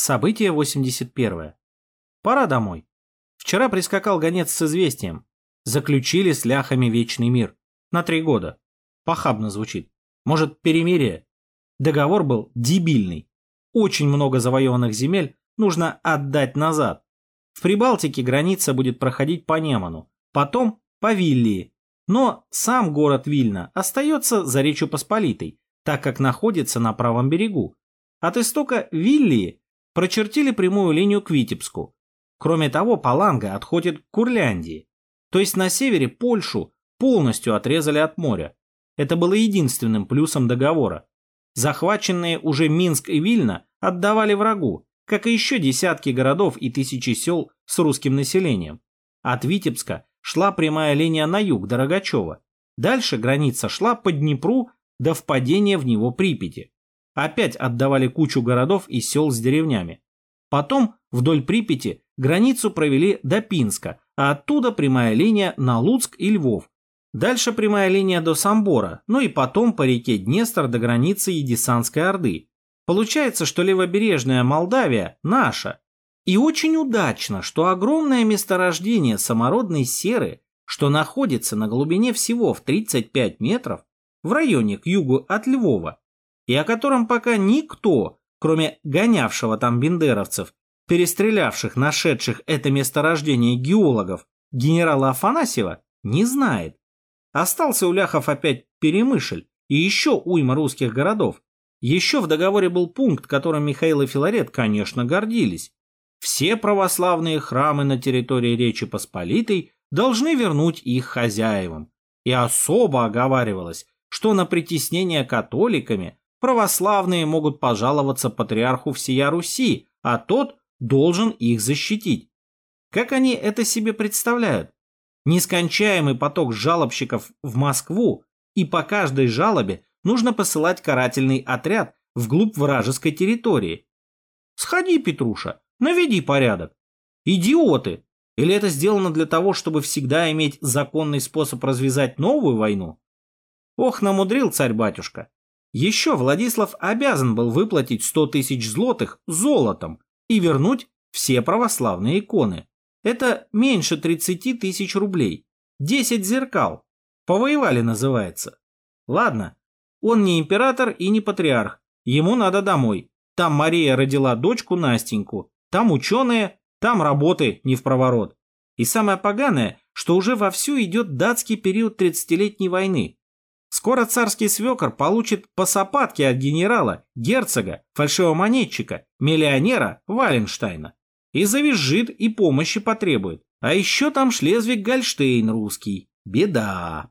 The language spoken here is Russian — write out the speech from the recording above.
Событие 81. Пора домой. Вчера прискакал гонец с известием. Заключили с ляхами вечный мир. На три года. Похабно звучит. Может, перемирие? Договор был дебильный. Очень много завоеванных земель нужно отдать назад. В Прибалтике граница будет проходить по Неману, потом по Виллии. Но сам город Вильна остается за Речью Посполитой, так как находится на правом берегу. От истока Виллии прочертили прямую линию к Витебску. Кроме того, Паланга отходит к Курляндии. То есть на севере Польшу полностью отрезали от моря. Это было единственным плюсом договора. Захваченные уже Минск и Вильна отдавали врагу, как и еще десятки городов и тысячи сел с русским населением. От Витебска шла прямая линия на юг до Рогачева. Дальше граница шла по Днепру до впадения в него Припяти. Опять отдавали кучу городов и сел с деревнями. Потом вдоль Припяти границу провели до Пинска, а оттуда прямая линия на Луцк и Львов. Дальше прямая линия до Самбора, ну и потом по реке Днестр до границы Едисанской Орды. Получается, что левобережная Молдавия наша. И очень удачно, что огромное месторождение самородной серы, что находится на глубине всего в 35 метров, в районе к югу от Львова, и о котором пока никто, кроме гонявшего там бендеровцев, перестрелявших нашедших это месторождение геологов, генерала Афанасьева, не знает. Остался у ляхов опять Перемышль и еще уйма русских городов, еще в договоре был пункт, которым Михаил и Филарет, конечно, гордились. Все православные храмы на территории Речи Посполитой должны вернуть их хозяевам. И особо оговаривалось, что на притеснение католиками православные могут пожаловаться патриарху всея Руси, а тот должен их защитить. Как они это себе представляют? Нескончаемый поток жалобщиков в Москву, и по каждой жалобе нужно посылать карательный отряд вглубь вражеской территории. Сходи, Петруша, наведи порядок. Идиоты! Или это сделано для того, чтобы всегда иметь законный способ развязать новую войну? Ох, намудрил царь-батюшка. Еще Владислав обязан был выплатить 100 тысяч злотых золотом и вернуть все православные иконы. Это меньше 30 тысяч рублей. 10 зеркал. Повоевали называется. Ладно, он не император и не патриарх. Ему надо домой. Там Мария родила дочку Настеньку. Там ученые, там работы не в проворот. И самое поганое, что уже вовсю идет датский период 30-летней войны. Скоро царский свекор получит по сапатке от генерала, герцога, фальшивомонетчика, миллионера Валенштайна. И завизжит, и помощи потребует. А еще там Шлезвиг-Гольштейн русский. Беда.